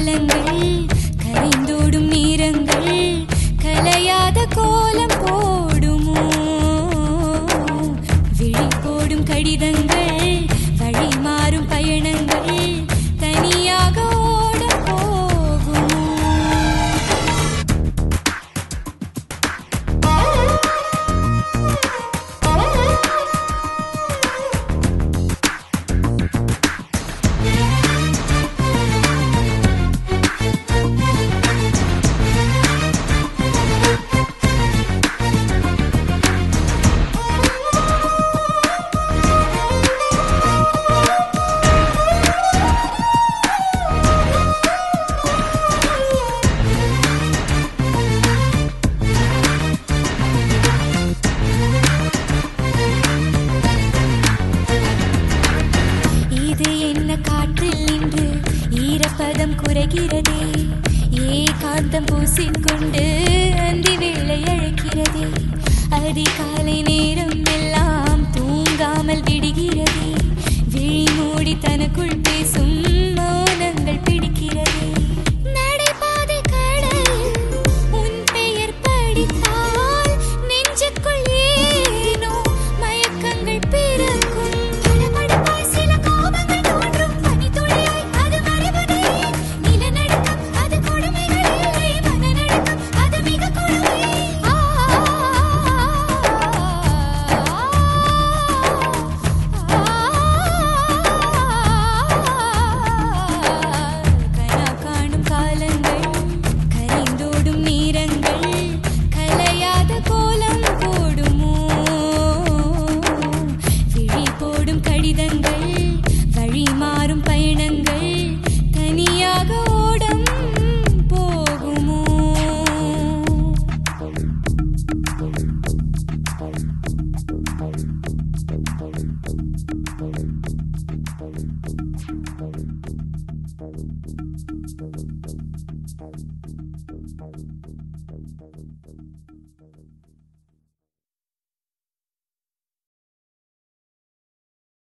காலங்கள் கரைந்தோடும் நேரங்கள் கலையாத கோலம் போடுமோ? விழி போடும் கடிதங்கள் ஆயுதம் பூசிக்கொண்டு அந்தி வேலை அழைக்கிறதே. அதிகாலை நேரம் எல்லாம் தூங்காமல் விடுகிறதே. விழி மூடி தனக்குள் பேச